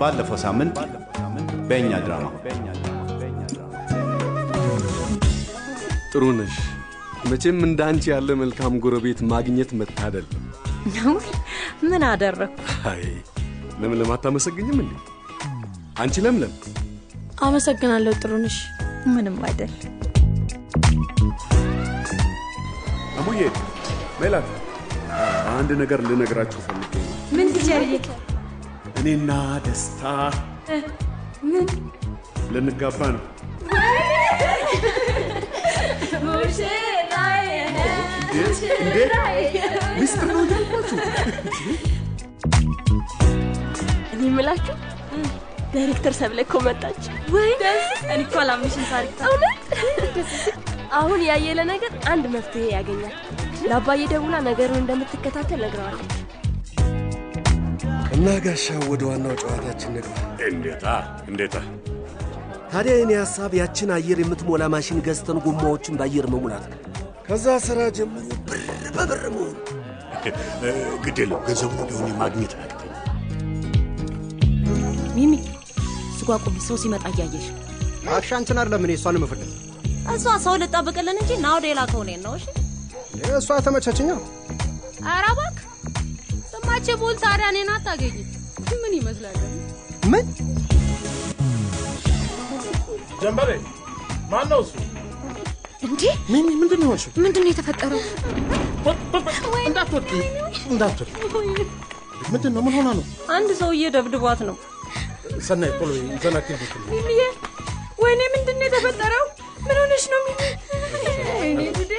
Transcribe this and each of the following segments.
ባለፈው ሳምንት በእኛ ድራማ ጥሩ ነሽ። መቼም እንደ አንቺ ያለ መልካም ጎረቤት ማግኘት መታደል ነው። ምን አደረግኩ? አይ ለምለም አታመሰግኝም እንዴ? አንቺ ለምለም አመሰግናለሁ ጥሩንሽ። ምንም አይደል። እሙዬ፣ ሜላት አንድ ነገር ልነግራችሁ ፈልጌ ነው። ምን ትጀርዬ? እኔና ደስታ ምን ልንጋባ ነው። ሚስጥር ነው እያልኳችሁ እኔ የምላችሁ ዳይሬክተር ሰብለ እኮ መጣች። ወይ እኔ እኮ አላምንሽም ሳሪታ። አሁን ያየለ ነገር አንድ መፍትሄ ያገኛል። ለአባዬ ደውላ ነገሩን እንደምትከታተል ነግረዋለች። እና ጋሻው ወደ ዋናው ጨዋታችን ንግባ። እንዴታ እንዴታ ታዲያ የኔ ሀሳብ ያችን አየር የምትሞላ ማሽን ገዝተን ጎማዎችን በአየር መሙላት ነው። ከዛ ስራ ጀምሮ ብር በብር መሆን። ግድ የለም ገንዘቡ ቢሆን ማግኘት አያቅተኝ። ሚሚ ስጓ ቁሚ፣ ሰው ሲመጣ እያየሽ አክሻ እንትን አይደለም እኔ እሷን የምፈልግ እሷ ሰው ልጠብቅልን እንጂ ና ወደ ነው። እሺ እሷ ተመቸችኛ። ኧረ ስማቼ ቦል ታዲያ እኔን አታገኝም። ምን ይመስላል? ምን ጀንበሬ ማን ነው እሱ? እንዴ ሚሚ ምንድን ነው የሆንሽው? ምንድን ነው የተፈጠረው? እንዳትወድ እንዳትወድ። ምንድን ነው? ምን ሆና ነው? አንድ ሰውዬ ደብድቧት ነው። ሰናይ ቶሎ ይዘናት ይልኩል። ሚሚዬ ወይኔ ምንድን ነው የተፈጠረው? ምን ሆነሽ ነው ሚሚ? ወይኔ ጉዴ!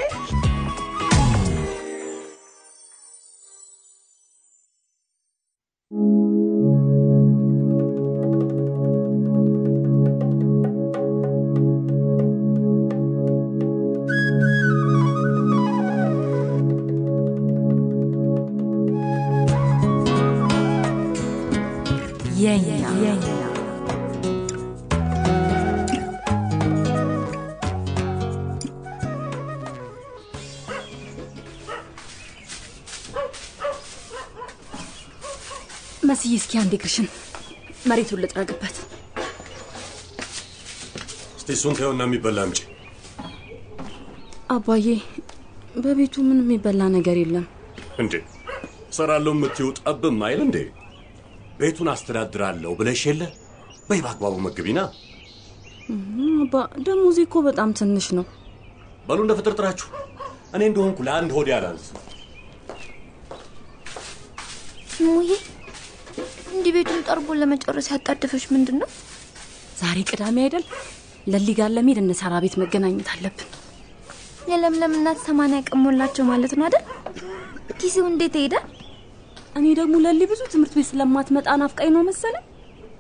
አንድ እግርሽን መሬቱን ልጥረግበት። እስቲ እሱን ተይውና የሚበላ አምጪ። አባዬ በቤቱ ምንም የሚበላ ነገር የለም። እንዴ እሰራለሁ የምትይው ጠብም አይል እንዴ? ቤቱን አስተዳድራለሁ ብለሽ የለ? በይ በአግባቡ መግቢና። አባ ደሞዜ እኮ በጣም ትንሽ ነው። በሉ እንደ ፍጥርጥራችሁ። እኔ እንደሆንኩ ለአንድ ሆዴ አላንስ። ሙዬ እንዲህ ቤቱን ጠርቦ ለመጨረስ ያጣደፈች ምንድን ነው? ዛሬ ቅዳሜ አይደል? ለሊ ጋር ለመሄድ እነ ሳራ ቤት መገናኘት አለብን። የለምለም እናት ሰማንያ ቀን ሞላቸው ማለት ነው አይደል? ጊዜው እንዴት ይሄዳል? እኔ ደግሞ ለሊ ብዙ ትምህርት ቤት ስለማትመጣ ናፍቃኝ ነው መሰለኝ።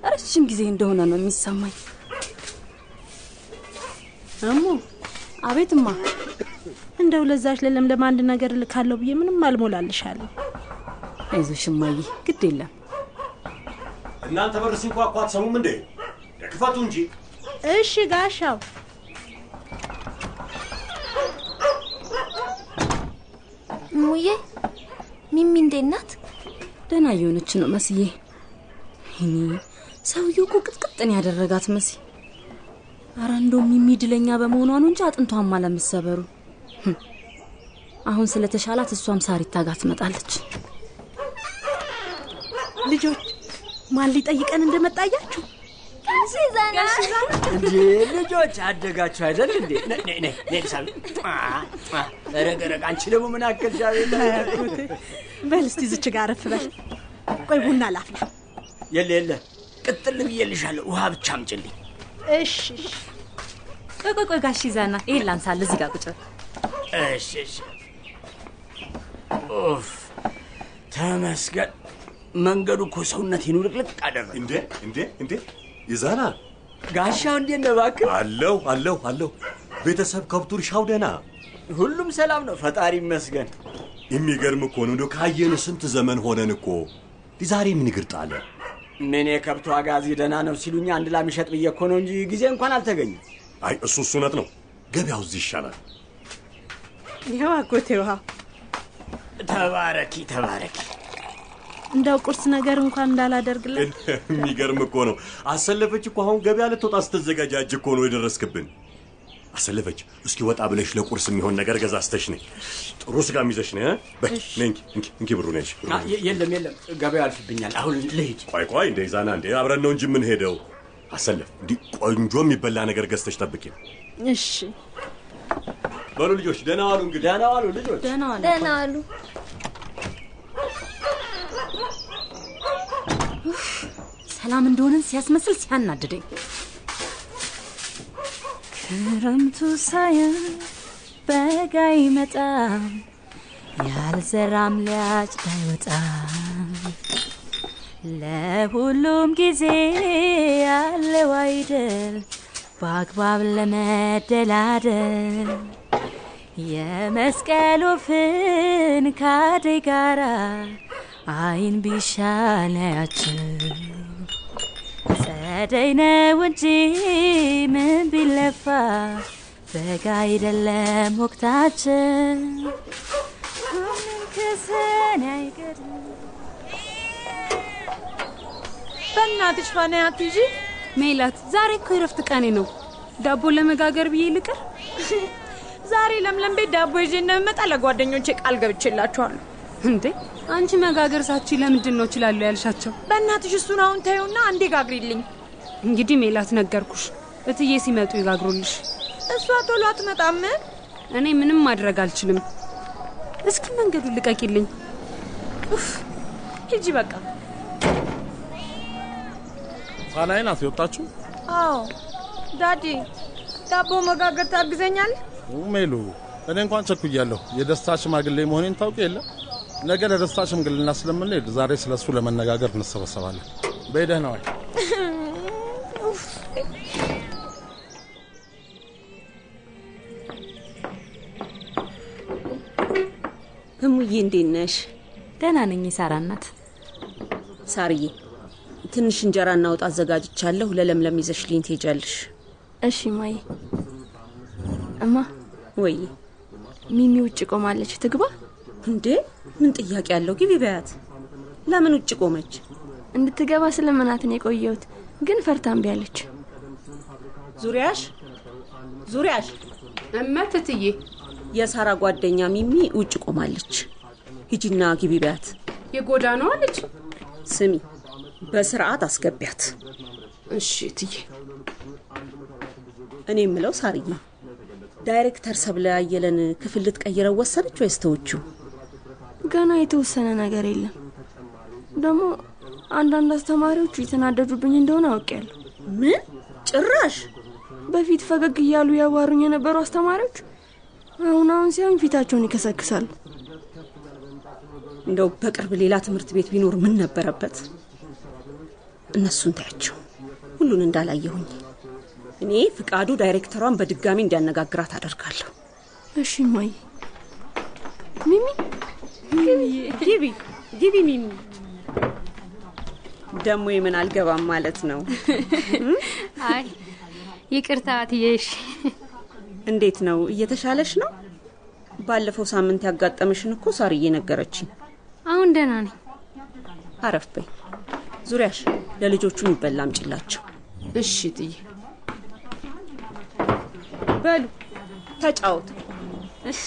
ረጅም ጊዜ እንደሆነ ነው የሚሰማኝ። እሙ አቤትማ። እንደው ለዛች ለለምለም አንድ ነገር ልካለሁ ብዬ ምንም አልሞላልሻለሁ። አይዞሽ እማዬ፣ ግድ የለም። እናንተ በር ሲንኳኳ አትሰሙም እንዴ? ክፈቱ እንጂ። እሺ ጋሻው። ሙዬ ሚሚ እንዴት ናት? ደህና እየሆነች ነው መስዬ። ይኔ ሰውየው እኮ ቅጥቅጥን ያደረጋት መሲ። አረ እንደውም የሚድለኛ በመሆኗ ነው እንጂ አጥንቷም አለመሰበሩ። አሁን ስለተሻላት እሷም ሳሪታ ጋር ትመጣለች። ልጆች ማን ሊጠይቀን እንደመጣያችሁ እንዴ ልጆች አደጋችሁ አይደል እንዴ? ረግ። አንቺ ደግሞ ምን አከልሽ? አቤት በል እስቲ ዝች ጋር አረፍ በል። ቆይ ቡና ላፍላ። የለ የለ ቅጥል ብዬልሻለሁ። ውሃ ብቻ አምጪልኝ። እሺ እሺ። ቆይ ቆይ ቆይ ጋሽ ይዛና ይሄን ላንሳል። እዚህ ጋር ቁጭ በል። እሺ እሺ። ኡፍ ተመስገን። መንገዱ እኮ ሰውነቴን ውልቅልቅ አደረገ። እንዴ እንዴ እንዴ ይዛና ጋሻው እንዴት ነህ? እባክህ አለሁ አለሁ አለሁ። ቤተሰብ ከብቱ እርሻው ደህና ሁሉም ሰላም ነው፣ ፈጣሪ ይመስገን። የሚገርም እኮ ነው። እንደው ካየን ስንት ዘመን ሆነን እኮ ዛሬ ምን እግር ጣለ? ምን የከብቱ ዋጋ እዚህ ደህና ነው ሲሉኝ አንድ ላም ይሸጥ ብዬ እኮ ነው እንጂ ጊዜ እንኳን አልተገኘም። አይ እሱ እሱ እውነት ነው። ገበያው እዚህ ይሻላል። ይኸው አጎቴ ውሃ። ተባረኪ ተባረኪ። እንደው ቁርስ ነገር እንኳን እንዳላደርግለት የሚገርም እኮ ነው። አሰለፈች እኮ አሁን ገበያ ልትወጣ ስትዘጋጃጅ እኮ ነው የደረስክብን። አሰለፈች፣ እስኪ ወጣ ብለሽ ለቁርስ የሚሆን ነገር ገዛዝተሽ ነኝ። ጥሩ ስጋም ይዘሽ ነይ። ነይ እንኪ ብሩ ነሽ። የለም የለም፣ ገበያው ያልፍብኛል። አሁን ልሂድ። ቆይ ቆይ፣ እንደ ዛና እንዴ አብረን ነው እንጂ የምንሄደው። አሰለፍ፣ እንዲህ ቆንጆ የሚበላ ነገር ገዝተሽ ጠብቂ። እሺ በሉ ልጆች ደህና ዋሉ። እንግዲህ ደህና ዋሉ ልጆች። ደህና አሉ። ሰላም እንደሆነን ሲያስመስል ሲያናድደኝ ክረምቱ ሳያልፍ በጋ ይመጣም ያልዘራም ሊያጭድ አይወጣም። ለሁሉም ጊዜ ያለው አይደል በአግባብ ለመደላደል የመስቀሉ ፍን ካደይ ጋራ አይን ቢሻለያቸው ጸደይ ነው እንጂ ምን ቢለፋ በጋ አይደለም ወቅታችን ሁሉም አይቀርም። በእናትሽ ፋና አትይዢ። ሜላት፣ ዛሬ እኮ የረፍት ቀኔ ነው። ዳቦ ለመጋገር ብዬ ልቅር። ዛሬ ለምለም ቤት ዳቦ ይዤ እንደምመጣ ለጓደኞቼ ቃል ገብቼላችኋለሁ። እንዴ አንቺ መጋገር ሳቺ ለምንድን ነው እችላለሁ ያልሻቸው? በእናትሽ እሱን አሁን ተይውና አንዴ ጋግሪልኝ። እንግዲህ ሜላት ነገርኩሽ፣ እትዬ ሲመጡ ይጋግሩልሽ። እሷ ቶሎ አትመጣም። እኔ ምንም ማድረግ አልችልም። እስኪ መንገዱን ልቀቂልኝ። ኡፍ፣ ሂጂ በቃ። ፋናዬ ናት የወጣችሁ? አዎ ዳዲ፣ ዳቦ መጋገር ታግዘኛል? ሜሉ፣ እኔ እንኳን ቸኩያለሁ። የደስታ ሽማግሌ መሆኔን ታውቅ የለ ነገ ለደስታ ሽምግልና ስለምንሄድ ዛሬ ስለ እሱ ለመነጋገር እንሰበሰባለን። በይ ደህና ዋይ። እሙዬ እንዴት ነሽ? ደህና ነኝ የሳራ እናት። ሳርዬ ትንሽ እንጀራ እናውጣ አዘጋጅቻለሁ። ለለምለም ይዘሽልኝ ትሄጃለሽ። እሺ ማዬ። እማ ወይ ሚሚ ውጭ ቆማለች፣ ትግባ። እንዴ ምን ጥያቄ አለው? ግቢ በያት። ለምን ውጭ ቆመች? እንድትገባ ስለመናትን የቆየሁት ግን ፈርታ እምቢ አለች። ዙሪያሽ ዙሪያሽ እመት እትዬ፣ የሳራ ጓደኛ ሚሚ ውጭ ቆማለች። ሂጂና ግቢ በያት። የጎዳናዋ ልጅ። ስሚ በስርዓት አስገቢያት። እሺ እትዬ። እኔ የምለው ሳርዬ ዳይሬክተር ሰብለ አየለን ክፍል ልትቀይረው ወሰነች ወይስ ተወችው? ገና የተወሰነ ነገር የለም። ደግሞ አንዳንድ አስተማሪዎቹ የተናደዱብኝ እንደሆነ አውቄያለሁ። ምን ጭራሽ? በፊት ፈገግ እያሉ ያዋሩኝ የነበሩ አስተማሪዎች አሁን አሁን ሲሆን ፊታቸውን ይከሰክሳሉ። እንደው በቅርብ ሌላ ትምህርት ቤት ቢኖር ምን ነበረበት? እነሱን ታያቸው፣ ሁሉን እንዳላየሁኝ። እኔ ፍቃዱ ዳይሬክተሯን በድጋሚ እንዲያነጋግራት አደርጋለሁ። እሺ ማይ ሚሚ ግቢ ግቢ ሚሚ። ደግሞ የምን አልገባም ማለት ነው? አይ ይቅርታ እትዬሽ። እንዴት ነው? እየተሻለሽ ነው? ባለፈው ሳምንት ያጋጠመሽን እኮ ሳርዬ ነገረችኝ። አሁን ደህና ነኝ። አረፍ በይ። ዙሪያሽ ለልጆቹ የሚበላ አምጪላቸው። እሺ እትዬ። በሉ ተጫወቱ። እሺ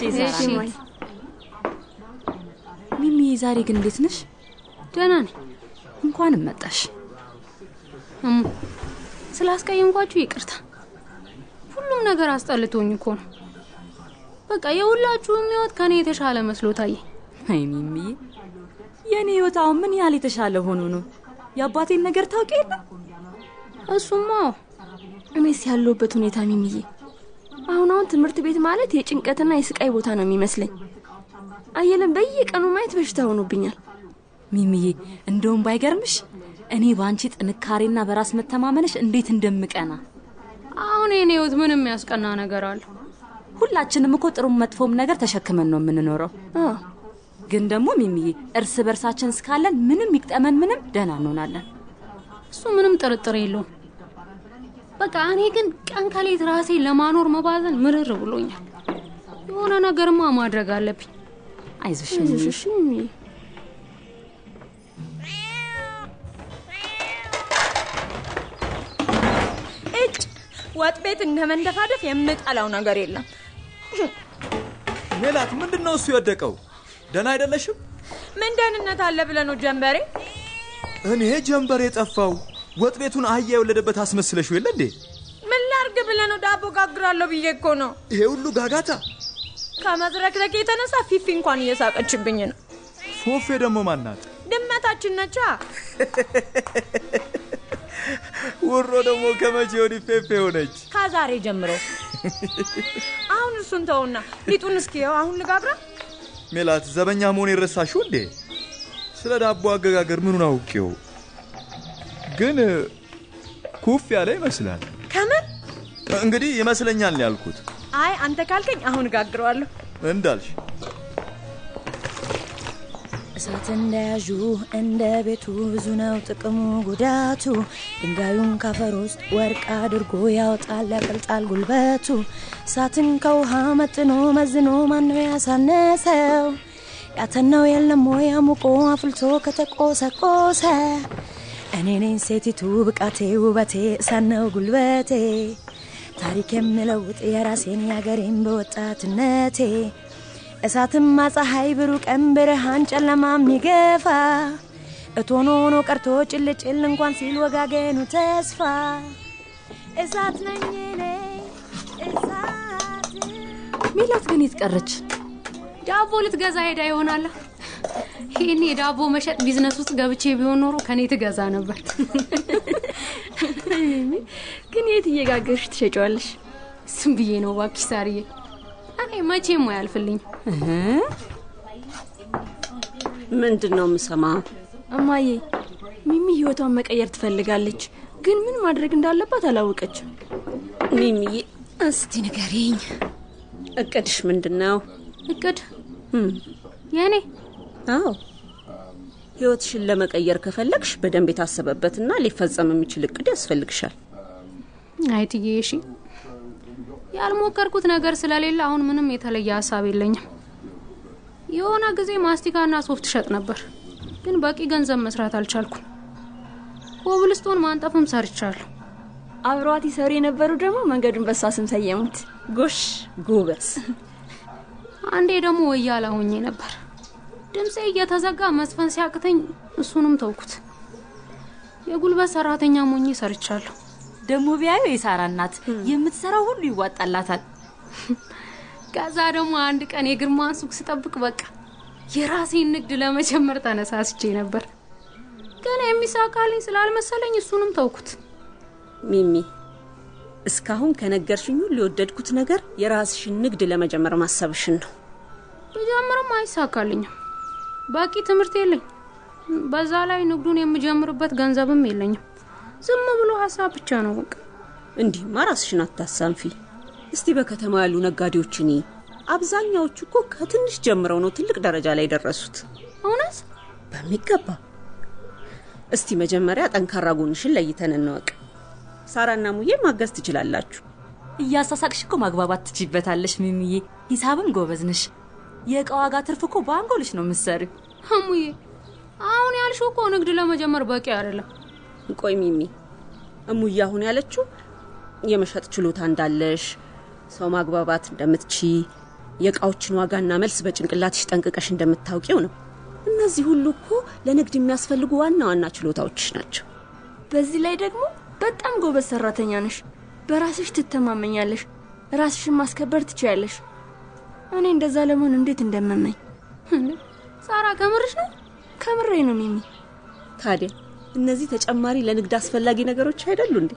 ሚሚ፣ ዛሬ ግን እንዴት ነሽ? ደህና ነኝ። እንኳንም መጣሽ። እሙ ስላስቀየምኳችሁ ይቅርታ። ሁሉም ነገር አስጠልቶኝ እኮ ነው። በቃ የሁላችሁም ህይወት ከኔ የተሻለ መስሎ ታየኝ። አይ ሚሚዬ፣ የእኔ ህይወት አሁን ምን ያህል የተሻለ ሆኖ ነው? የአባቴን ነገር ታውቂ የለ? እሱማ እኔስ ያለሁበት ሁኔታ ሚሚዬ፣ አሁን አሁን ትምህርት ቤት ማለት የጭንቀትና የስቃይ ቦታ ነው የሚመስለኝ። አየለን በየቀኑ ማየት በሽታ ሆኖብኛል። ሚሚዬ፣ እንደውም ባይገርምሽ እኔ በአንቺ ጥንካሬና በራስ መተማመንሽ እንዴት እንደምቀና። አሁን የኔ ህይወት ምን የሚያስቀና ነገር አለ? ሁላችንም እኮ ጥሩም መጥፎም ነገር ተሸክመን ነው የምንኖረው። ግን ደግሞ ሚሚዬ እርስ በርሳችን እስካለን ምንም ይቅጠመን ምንም ደህና እንሆናለን። እሱ ምንም ጥርጥር የለውም። በቃ እኔ ግን ቀን ከሌት ራሴ ለማኖር መባዘን ምርር ብሎኛል። የሆነ ነገርማ ማድረግ አለብኝ። አይዞሽ አይዞሽ እጭ ወጥ ቤት እንደ መንደፋደፍ የምጠላው ነገር የለም። ሜላት፣ ምንድን ነው እሱ የወደቀው? ደህና አይደለሽም? ምን ደህንነት አለ ብለህ ነው ጀንበሬ? እኔ ጀንበሬ የጠፋው ወጥ ቤቱን አህያ የወለደበት አስመስለሽው የለ እንዴ? ምን ላርግ ብለህ ነው? ዳቦ ጋግራለሁ ብዬ እኮ ነው። ይሄ ሁሉ ጋጋታ ከመዝረክረክ የተነሳ ፊፊ እንኳን እየሳቀችብኝ ነው። ፎፌ ደግሞ ማናት? ድመታችን ነቻ። ውሮ ደግሞ ከመቼ ወዲህ ፌፌ ሆነች? ከዛሬ ጀምሮ። አሁን እሱን ተውና ሊጡን እስኪየው። አሁን ልጋግራ። ሜላት፣ ዘበኛ መሆን የረሳሽው እንዴ? ስለ ዳቦ አገጋገር ምኑን አውቄው? ግን ኩፍ ያለ ይመስላል። ከምን እንግዲህ ይመስለኛል ያልኩት። አይ አንተ ካልከኝ አሁን እጋግረዋለሁ። እንዳልሽ እሳት እንደያዡ እንደ ቤቱ ብዙ ነው ጥቅሙ ጉዳቱ። ድንጋዩን ካፈር ውስጥ ወርቅ አድርጎ ያወጣል ያቀልጣል ጉልበቱ። እሳትን ከውሃ መጥኖ መዝኖ ማነው ያሳነሰው? ያተናው የለም ወይ አሙቆ አፍልቶ ከተቆሰቆሰ? እኔ ነኝ ሴቲቱ ብቃቴ ውበቴ እሳት ነው ጉልበቴ። ታሪክ የምለውጥ የራሴን ያገሬን በወጣትነቴ እሳትማ ፀሐይ ብሩ ቀን ብርሃን ጨለማ የሚገፋ እቶን ሆኖ ቀርቶ ጭልጭል እንኳን ሲል ወጋገኑ ተስፋ እሳት ነኝ እኔ እሳት ሜላት ግን የት ቀረች? ዳቦ ልትገዛ ሄዳ ይሆናላ። ይህኔ የዳቦ መሸጥ ቢዝነስ ውስጥ ገብቼ ቢሆን ኖሮ ከኔ ትገዛ ነበር። ግን የት እየጋገርሽ ትሸጫዋለሽ? ስም ብዬ ነው እባክሽ ሳርዬ። እኔ መቼም አያልፍልኝ። ምንድን ነው የምሰማው? እማዬ ሚሚ ህይወቷን መቀየር ትፈልጋለች፣ ግን ምን ማድረግ እንዳለባት አላወቀችም። ሚሚዬ እስቲ ንገሪኝ፣ እቅድሽ ምንድን ነው? እቅድ የእኔ? አዎ ህይወትሽን ለመቀየር ከፈለግሽ በደንብ የታሰበበትና ሊፈጸም የሚችል እቅድ ያስፈልግሻል። አይትዬ እሺ፣ ያልሞከርኩት ነገር ስለሌለ አሁን ምንም የተለየ ሀሳብ የለኝም። የሆነ ጊዜ ማስቲካና ሶፍት እሸጥ ነበር፣ ግን በቂ ገንዘብ መስራት አልቻልኩም። ኮብልስቶን ማንጠፍም ሰርቻለሁ። አብረዋት ይሰሩ የነበሩ ደግሞ መንገዱን በሷ ስም ሰየሙት። ጎሽ ጎበዝ። አንዴ ደግሞ ወያላ ሆኜ ነበር። ድምፄ እየተዘጋ መስፈን ሲያቅተኝ እሱንም ተውኩት። የጉልበት ሰራተኛ ሞኜ ሰርቻለሁ። ደግሞ ቢያዩ የሳራ እናት የምትሰራው ሁሉ ይዋጣላታል። ከዛ ደግሞ አንድ ቀን የግርማን ሱቅ ስጠብቅ በቃ የራሴን ንግድ ለመጀመር ተነሳስቼ ነበር። ግን የሚሳካልኝ ስላልመሰለኝ እሱንም ተውኩት። ሚሚ እስካሁን ከነገርሽኝ ሁሉ የወደድኩት ነገር የራስሽን ንግድ ለመጀመር ማሰብሽን ነው። ብጀምርም አይሳካልኝም። በቂ ትምህርት የለኝ። በዛ ላይ ንግዱን የምጀምርበት ገንዘብም የለኝም። ዝም ብሎ ሀሳብ ብቻ ነው በቃ። እንዲህማ ራስሽን አታሳንፊ። እስቲ በከተማ ያሉ ነጋዴዎችን ይይ። አብዛኛዎቹ እኮ ከትንሽ ጀምረው ነው ትልቅ ደረጃ ላይ ደረሱት። እውነት በሚገባ። እስቲ መጀመሪያ ጠንካራ ጎንሽን ለይተን እንወቅ። ሳራና ሙዬ ማገዝ ትችላላችሁ። እያሳሳቅሽ እኮ ማግባባት ትችይበታለሽ ሚሚዬ። ሂሳብም ጎበዝ ነሽ። የእቃ ዋጋ ትርፍ እኮ በአንጎልሽ ነው የምትሰሪው። እሙዬ አሁን ያልሽው እኮ ንግድ ለመጀመር በቂ አይደለም። ቆይ ሚሚ፣ እሙዬ አሁን ያለችው የመሸጥ ችሎታ እንዳለሽ፣ ሰው ማግባባት እንደምትቺ፣ የእቃዎችን ዋጋና መልስ በጭንቅላትሽ ጠንቅቀሽ እንደምታውቂው ነው። እነዚህ ሁሉ እኮ ለንግድ የሚያስፈልጉ ዋና ዋና ችሎታዎችሽ ናቸው። በዚህ ላይ ደግሞ በጣም ጎበዝ ሰራተኛ ነሽ። በራስሽ ትተማመኛለሽ። ራስሽን ማስከበር ትችያለሽ። እኔ እንደዛ ለመሆን እንዴት እንደመመኝ። ሳራ ከምርሽ ነው? ከምሬ ነው ሚሚ። ታዲያ እነዚህ ተጨማሪ ለንግድ አስፈላጊ ነገሮች አይደሉ እንዴ?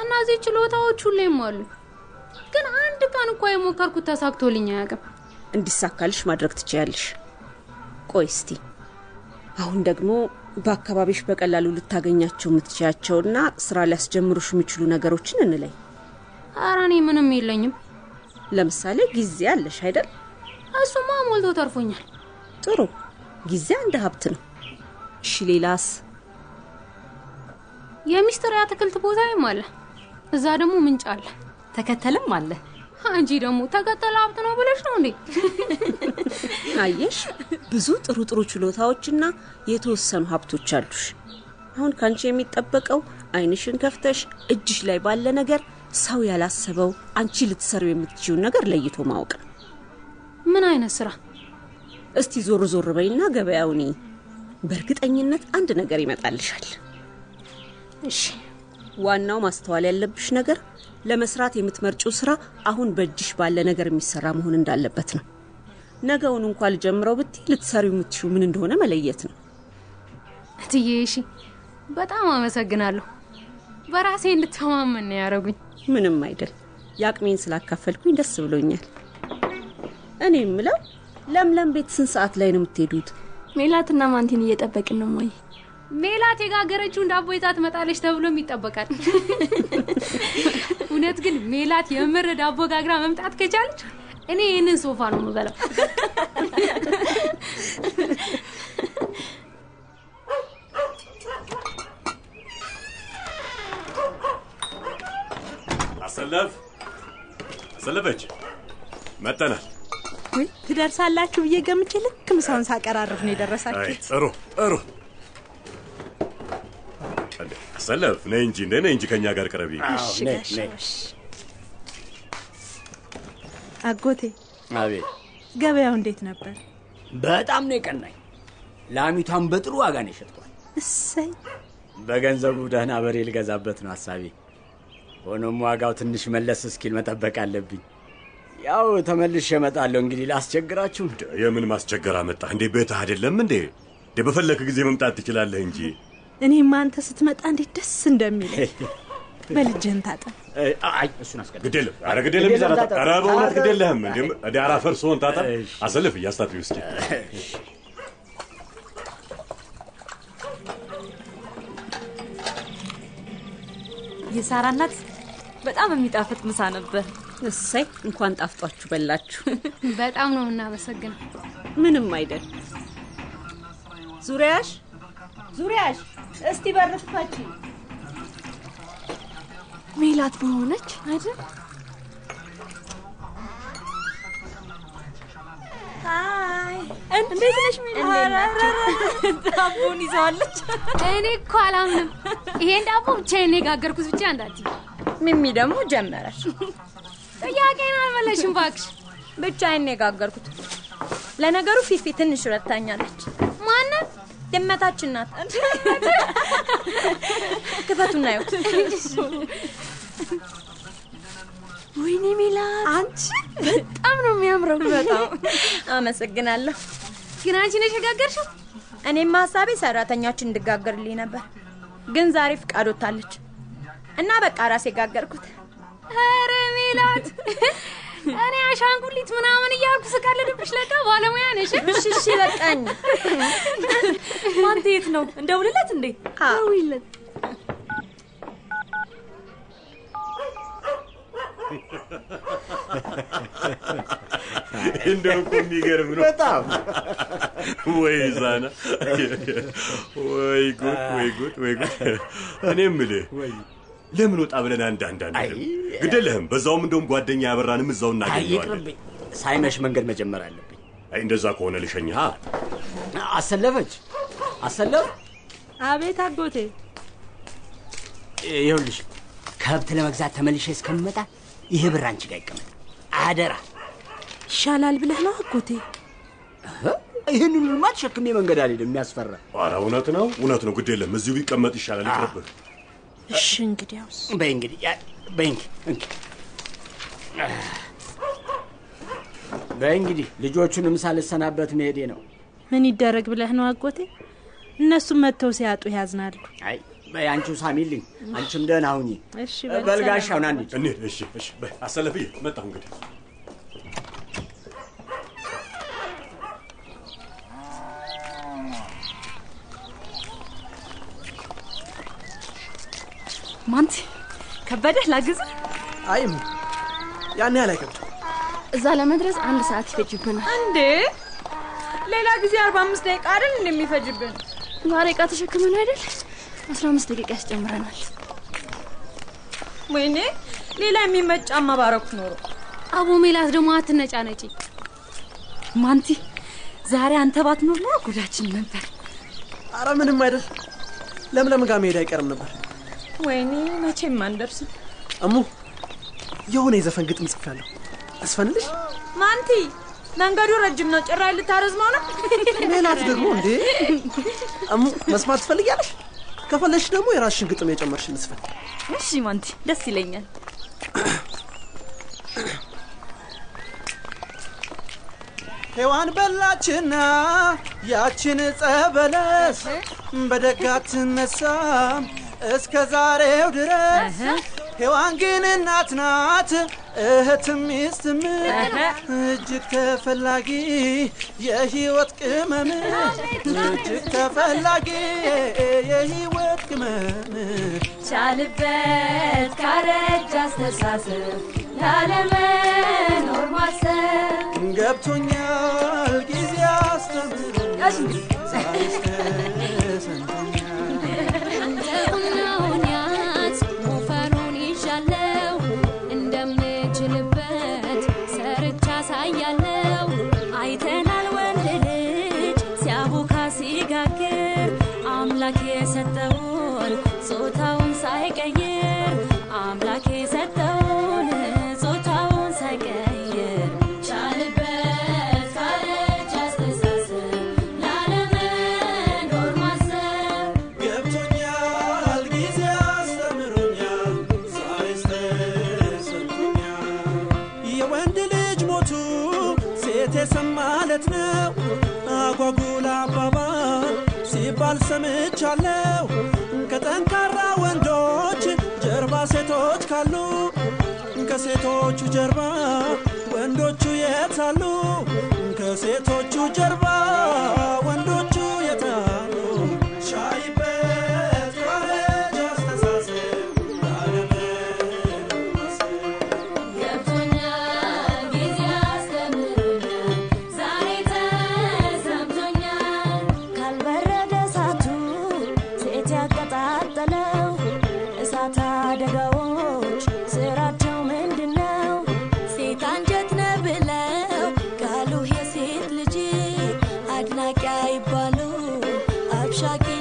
እነዚህ ችሎታዎች ሁሌም አሉ። ግን አንድ ቀን እኮ የሞከርኩት ተሳክቶልኝ አያውቅም። እንዲሳካልሽ ማድረግ ትችያለሽ። ቆይ እስቲ አሁን ደግሞ በአካባቢሽ በቀላሉ ልታገኛቸው የምትችያቸውና ስራ ሊያስጀምሩሽ የሚችሉ ነገሮችን እንለይ። ኧረ እኔ ምንም የለኝም። ለምሳሌ ጊዜ አለሽ አይደል? እሱማ ሞልቶ ተርፎኛል። ጥሩ ጊዜ አንድ ሀብት ነው። እሺ ሌላስ? የሚስጥር የአትክልት ቦታዬም አለ። እዛ ደግሞ ምንጭ አለ፣ ተከተልም አለ። አንቺ ደግሞ ተከተለ ሀብት ነው ብለሽ ነው እንዴ? አየሽ፣ ብዙ ጥሩ ጥሩ ችሎታዎችና የተወሰኑ ሀብቶች አሉሽ። አሁን ካንቺ የሚጠበቀው አይንሽን ከፍተሽ እጅሽ ላይ ባለ ነገር ሰው ያላሰበው አንቺ ልትሰሪው የምትችውን ነገር ለይቶ ማወቅ ነው። ምን አይነት ስራ? እስቲ ዞር ዞር በይና ገበያውን በእርግጠኝነት አንድ ነገር ይመጣልሻል። እሺ። ዋናው ማስተዋል ያለብሽ ነገር ለመስራት የምትመርጪው ስራ አሁን በእጅሽ ባለ ነገር የሚሰራ መሆን እንዳለበት ነው። ነገውን እንኳ ልጀምረው ብትይ ልትሰሪው የምትሽው ምን እንደሆነ መለየት ነው። እትዬ እሺ፣ በጣም አመሰግናለሁ። በራሴ እንድተማመን ነው ያደረጉኝ። ምንም አይደል። የአቅሜን ስላካፈልኩኝ ደስ ብሎኛል። እኔ የምለው ለምለም ቤት ስንት ሰዓት ላይ ነው የምትሄዱት? ሜላትና ማንቲን እየጠበቅን ነው ሞይ። ሜላት የጋገረችውን ዳቦ ይዛ ትመጣለች ተብሎም ይጠበቃል። እውነት ግን ሜላት የምር ዳቦ ጋግራ መምጣት ከቻለች እኔ ይህንን ሶፋ ነው የምበላው። አሰለፍ አሰለፈች፣ መጠናል። ውይ ትደርሳላችሁ ብዬ ገምቼ ልክ ምሳውን ሳቀራርብ ነው የደረሳችሁት። ጥሩ ጥሩ። አሰለፍ ነይ እንጂ እንደ ነይ እንጂ ከኛ ጋር ቅረቢ። እሺ ጋሽ፣ እሺ። አጎቴ አቤት። ገበያው እንዴት ነበር? በጣም ነው የቀናኝ። ላሚቷን በጥሩ ዋጋ ነው የሸጥኳት። እሰይ በገንዘቡ ደህና በሬ ልገዛበት ነው ሀሳቤ። ሆኖም ዋጋው ትንሽ መለስ እስኪል መጠበቅ አለብኝ። ያው ተመልሼ እመጣለሁ። እንግዲህ ላስቸግራችሁ። የምን ማስቸገር አመጣ እንዴ? ቤትህ አይደለም እንዴ? እንዴ በፈለክ ጊዜ መምጣት ትችላለህ እንጂ። እኔማ አንተ ስትመጣ እንዴት ደስ እንደሚል በልጅህን ታጠብ። እሱን አስቀድም። የለም ኧረ ግድ የለም ይዛራ ኧረ በእውነት ግድ የለህም እንዴ እንዴ አራፈር ስሆን ታጠብ አሰልፍ እያስታጥቢው እስኪ የሳራ እናት በጣም የሚጣፍጥ ምሳ ነበር። እሰይ እንኳን ጣፍጧችሁ በላችሁ። በጣም ነው የምናመሰግነው። ምንም አይደል። ዙሪያሽ ዙሪያሽ፣ እስቲ በር ክፈቺ። ሜላት በሆነች አይደል? እንዴት ነሽ ዳቦን ይዘዋለች። እኔ እኮ አላምንም። ይሄን ዳቦ ብቻዬን ነው የጋገርኩት ብቻ እንዳትዪ። ሚሚ ደግሞ ጀመረች። ጥያቄን አልመለሽም እባክሽ። ብቻዬን ነው የጋገርኩት። ለነገሩ ፊፊ ትንሽ ረታኛለች። ማንን? ድመታችን ናት። ክፈቱና ይሁት ወይኔ ሜላት፣ አንቺ በጣም ነው የሚያምረው። በጣም አመሰግናለሁ። ግን አንቺ ነሽ የጋገርሽው? እኔም ሀሳቤ ሰራተኛችን እንድጋገርልኝ ነበር፣ ግን ዛሬ ፍቃድ ወጥታለች እና በቃ ራሴ ጋገርኩት። ኧረ ሜላት፣ እኔ አሻንጉሊት ምናምን እያልኩ ስቀልድብሽ ለካ ባለሙያ ነሽ። እሺ እሺ፣ በቃኝ። ማንተ የት ነው? እንደውልለት እንዴ? ደውይለት። እንደው እኮ የሚገርም ነው በጣም ወይ ዛና፣ ወይ ጉድ፣ ወይ ጉድ፣ ወይ ጉድ። እኔ የምልህ ለምን ወጣ ብለን አንድ አንድ የለህም። በዛውም እንደውም ጓደኛ ያበራንም እዛው እናገኘዋለን። ሳይመሽ መንገድ መጀመር አለብኝ። አይ እንደዛ ከሆነ ልሸኝሃ። አሰለፈች፣ አሰለፍ፣ አቤት አጎቴ። ይኸውልሽ ከብት ለመግዛት ተመልሼ እስከምመጣ ይህ ብር አንቺ ጋር ይቀመጥ አደራ። ይሻላል ብለህ ነው አጎቴ? ይህን ሁሉማ ተሸክሜ መንገድ አልሄድም። የሚያስፈራ ኧረ እውነት ነው እውነት ነው። ግድ የለም እዚሁ ቢቀመጥ ይሻላል። ይቅርብህ። እሺ እንግዲያውስ በይ እንግዲህ በይ በይ እንግዲህ ልጆቹንም ሳልሰናበት መሄዴ ነው። ምን ይደረግ ብለህ ነው አጎቴ? እነሱም መጥተው ሲያጡ ያዝናሉ። አይ በይ አንቺው ሳሚልኝ፣ አንቺም ደህና ሁኚ። እሺ በል በልጋሽ ሰላም። አሁን አንሂድ። እንሂድ። እሺ እሺ። በይ አሰለፍዬ፣ መጣሁ እንግዲህ ማንቲ ከበደህ ላግዝ? አይም ያን ያህል አይከብድም። እዛ ለመድረስ አንድ ሰዓት ይፈጅብናል። እንዴ ሌላ ጊዜ አርባ አምስት ደቂቃ አይደል እንደሚፈጅብን? ዛሬ እቃ ተሸክመን አይደል? አስራ አምስት ደቂቃ ያስጨምረናል። ወይኔ ሌላ የሚመጭ ጫማ ባረኩት ኖሮ። አቦ ሜላት ደግሞ አትነጫነጪ። ማንቲ ዛሬ አንተ ባትኖር ኖሮ ጉዳችን ነበር። አረ ምንም አይደል። ለምለም ጋር መሄድ አይቀርም ነበር። ወይኔ መቼም አንደርስም። እሙ የሆነ የዘፈን ግጥም ጽፌያለሁ። ልስፈንልሽ? ማንቲ መንገዱ ረጅም ነው። ጭራይ ልታረዝመው ነው። ሜላት ደግሞ እንዴ እሙ መስማት ትፈልጊያለሽ? ከፈለሽ ደግሞ የራስሽን ግጥም የጨመርሽ ልስፈን። እሺ ማንቲ፣ ደስ ይለኛል። ሔዋን በላችና ያችን ጸበለስ በደጋ ትነሳም እስከ ዛሬው ድረስ ሔዋን ግን እናት ናት። እህትም ሚስትም እጅግ ተፈላጊ የህይወት ቅመም። እጅግ ተፈላጊ የህይወት ቅመም። ቻልበት ካረጅ አስተሳሰብ ላለመኖር ማሰብ። ገብቶኛል ጊዜ አስተምሮኛል ዛሬስ ጀርባ ወንዶቹ የታሉ ከሴቶቹ አድናቂ አይባሉ አብሻቂ ነው እንጂ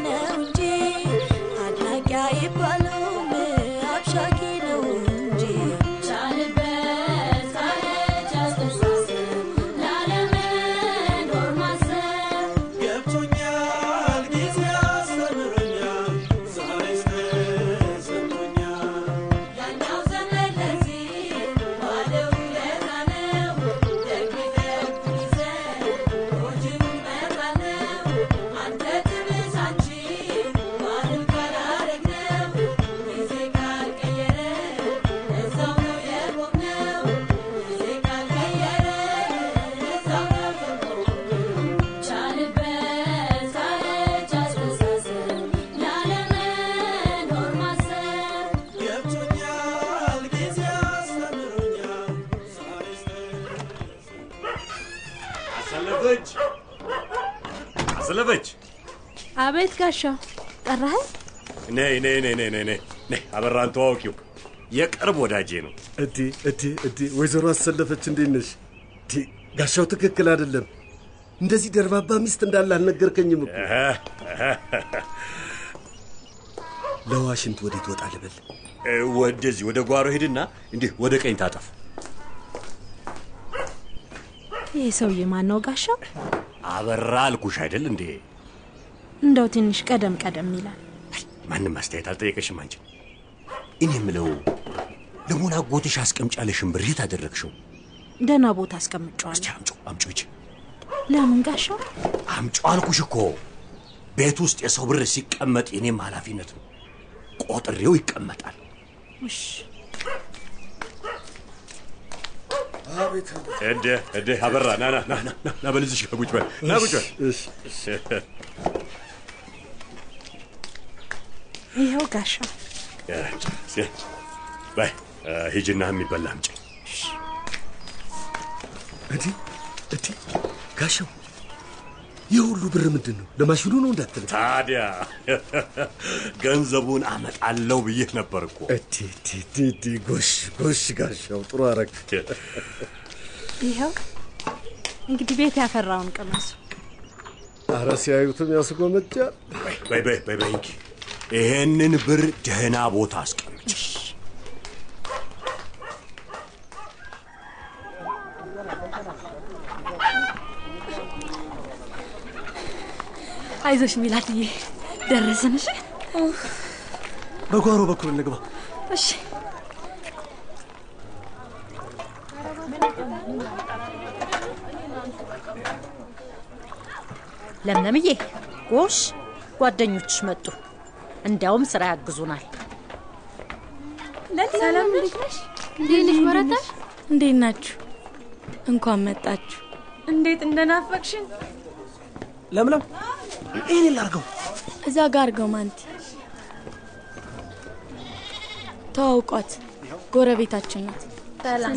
አሰለፈች አሰለፈች አቤት ጋሻው ጠራኸኝ? ነይ ነይ ነይ ነይ ነይ ነይ ነይ አበራን ተዋወቂው የቅርብ ወዳጄ ነው እዲ እዲ እዲ ወይዘሮ አሰለፈች እንዴት ነሽ? እዲ ጋሻው ትክክል አይደለም። እንደዚህ ደርባባ ሚስት እንዳለ አልነገርከኝም እኮ። ለዋሽንት ወዴት ወጣ ልበል? ወደዚህ ወደ ጓሮ ሄድና እንዲህ ወደ ቀኝ ታጠፍ ይህ ሰውዬ ማን ነው ጋሻው? አበራ አልኩሽ አይደል እንዴ እንደው ትንሽ ቀደም ቀደም ይላል። ማንም አስተያየት አልጠየቀሽም አንቺ እኔ የምለው ለመሆን አጎትሽ አስቀምጫለሽን ብር የት አደረግሽው ደህና ቦታ አስቀምጫዋለሁ። አምጮ አምጮ ይች ለምን ጋሻው? አምጮ አልኩሽ እኮ ቤት ውስጥ የሰው ብር ሲቀመጥ የኔም ኃላፊነት ነው ቆጥሬው ይቀመጣል እሺ አቤት እደ እደ አበራ። ና ና ና ና ና በልዝሽ ጋር ቁጭ በል። ና ቁጭ በል። እሺ ይኸው ጋሻው። እ፣ በይ ሂጂና የሚበላ አምጪ። እዲ እዲ ጋሻው ይህ ሁሉ ብር ምንድን ነው? ለማሽኑ ነው እንዳትል። ታዲያ ገንዘቡን አመጣለሁ ብዬ ነበር እኮ እዲ እዲ እዲ እዲ ጎሽ ጎሽ ጋሻው ጥሩ አረግ። ይኸው እንግዲህ ቤት ያፈራውን ቅመሱ። አረ ሲያዩትም ያስጎመጃል። በይ በይ በይ ይሄንን ብር ደህና ቦታ አስቀምጭ አይዞሽ ሚላትዬ፣ ደረስን። እሺ በጓሮ በኩል እንግባ። እሺ። ለምለምዬ፣ ጎሽ ጓደኞችሽ መጡ። እንዲያውም ስራ ያግዙናል። ሰላም እንዴት ነሽ? እንዴት ነሽ? በረታሽ? እንዴት ናችሁ? እንኳን መጣችሁ። እንዴት እንደናፈቅሽን። ለምለም ይህን ላርገው። እዛ ጋር አድርገው ማንቲ። ተዋውቋት፣ ጎረቤታችን ናት።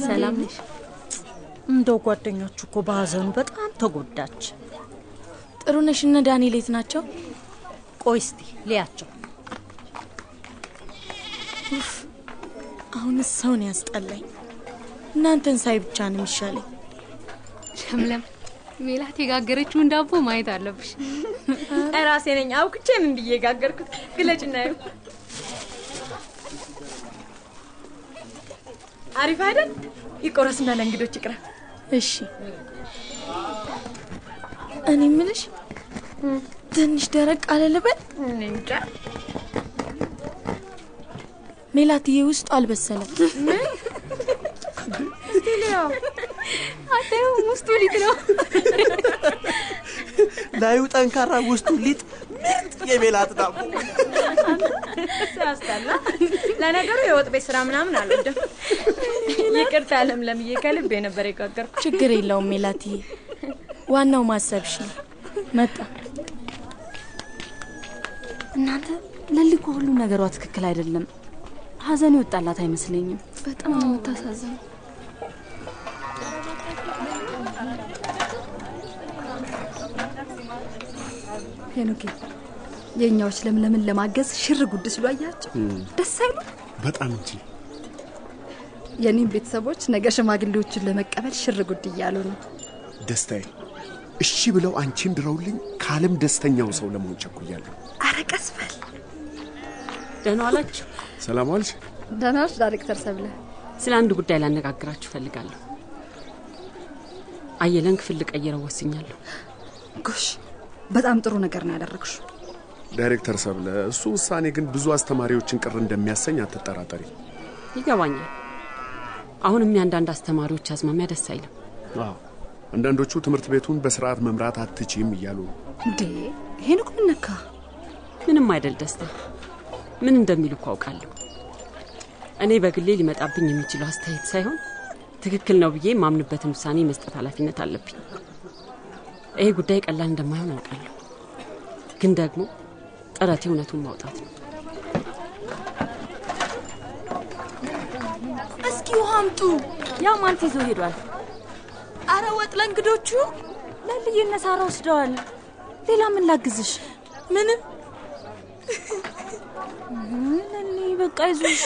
ሰላም ነሽ? እንደው ጓደኞቹ እኮ በሀዘኑ በጣም ተጎዳች። ጥሩነሽ እነ ዳንኤል የት ናቸው? ቆይ እስቲ ልያቸው። አሁንስ ሰውን ያስጠላኝ። እናንተን ሳይ ብቻ ነው የሚሻለኝ። ለምለም ሜላት የጋገረችውን ዳቦ ማየት አለብሽ። ራሴ ነኝ አውቅቼ ምን ብዬ ጋገርኩት። ግለጭና ይኸው። አሪፍ አይደል? ይቆረስና ለእንግዶች ይቅረብ። እሺ። እኔ ምልሽ ትንሽ ደረቅ አለ ልበል? እንጃ። ሜላትዬ ውስጡ አልበሰለም። ልየው። አታየውም? ውስጡ ሊጥ ነው። ላዩ ጠንካራ፣ ውስጡ ሊጥ፣ ምርጥ የሜላት ዳቦ። ሲያስጠላ። ለነገሩ የወጥ ቤት ስራ ምናምን አልወድም። ይቅርታ ለምለምዬ፣ ከልቤ ነበር የጋገርኩት። ችግር የለውም ሜላትዬ፣ ዋናው ማሰብሽ ነው። መጣ እናንተ ለሊኮ ሁሉ ነገሯ ትክክል አይደለም። ሀዘን ይወጣላት አይመስለኝም። በጣም ነው የምታሳዝነው። ሄኖኬ የእኛዎች ለምለምን ለማገዝ ሽር ጉድ ሲሉ አያቸው። ደስ አይሉ? በጣም እንጂ የኔም ቤተሰቦች ነገ ሽማግሌዎችን ለመቀበል ሽር ጉድ እያሉ ነው። ደስታዬ እሺ ብለው አንቺን ድረውልኝ ከዓለም ደስተኛው ሰው ለመሆን ቸኩያለሁ። አረ ቀስ በል። ደህና ዋላችሁ። ሰላም ዋልሽ? ደህና ዋልሽ ዳይሬክተር ሰብለ። ስለ አንድ ጉዳይ ላነጋግራችሁ እፈልጋለሁ። አየለን ክፍል ልቀይረው ወስኛለሁ። ጎሽ፣ በጣም ጥሩ ነገር ነው ያደረግሽው። ዳይሬክተር ሰብለ፣ እሱ ውሳኔ ግን ብዙ አስተማሪዎችን ቅር እንደሚያሰኝ አትጠራጠሪ። ይገባኛል። አሁንም የአንዳንድ አስተማሪዎች አዝማሚያ ደስ አይልም። አዎ፣ አንዳንዶቹ ትምህርት ቤቱን በስርዓት መምራት አትችም እያሉ ነው። እንዴ ሄኖክ ምን ነካ? ምንም አይደል ደስታ። ምን እንደሚሉ እኮ አውቃለሁ። እኔ በግሌ ሊመጣብኝ የሚችለው አስተያየት ሳይሆን ትክክል ነው ብዬ የማምንበትን ውሳኔ መስጠት ኃላፊነት አለብኝ። ይሄ ጉዳይ ቀላል እንደማይሆን አውቃለሁ፣ ግን ደግሞ ጥረቴ እውነቱን ማውጣት ነው። እስኪ ውሃ አምጡ። ያው ማንቲ ይዞ ሄዷል። አረ ወጥ ለእንግዶቹ ለልዩነ ሳራ ወስደዋል። ሌላ ምን ላግዝሽ? ምንም ለኔ በቃ ይዞሽ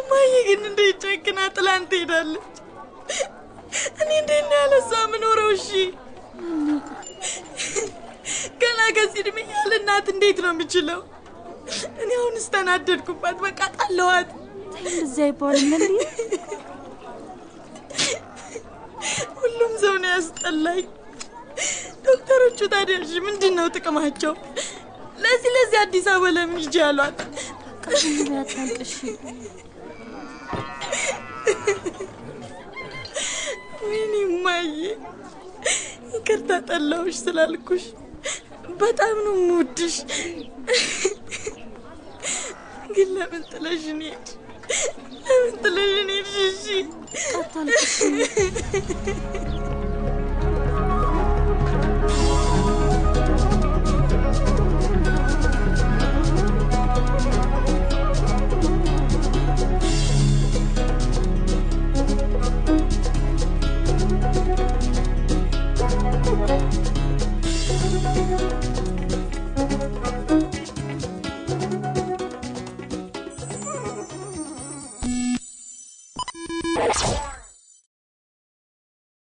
እማዬ ግን እንዴት ጨክና ጥላን ትሄዳለች? እኔ እንዴት ነው ያለ እሷ የምኖረው? እሺ ገና ከዚህ እድሜ ያለ እናት እንዴት ነው የምችለው? እኔ አሁን ስተናደድኩባት፣ በቃ ጣለዋት። እንደዚህ አይባልም ለሊ። ሁሉም ሰው ነው ያስጠላኝ። ዶክተሮቹ ታዲያ እሺ ምንድን ነው ጥቅማቸው? ለዚህ ለዚህ አዲስ አበባ ለምን ሂጂ አሏት? አታልቅሽ። ወይኔ እማዬ፣ ይቅርታ ጠላሁሽ ስላልኩሽ። በጣም ነው የምወድሽ። ግን ለምን ጥለሽን ሄድሽ? ለምን ጥለሽን ሄድሽ? እሺ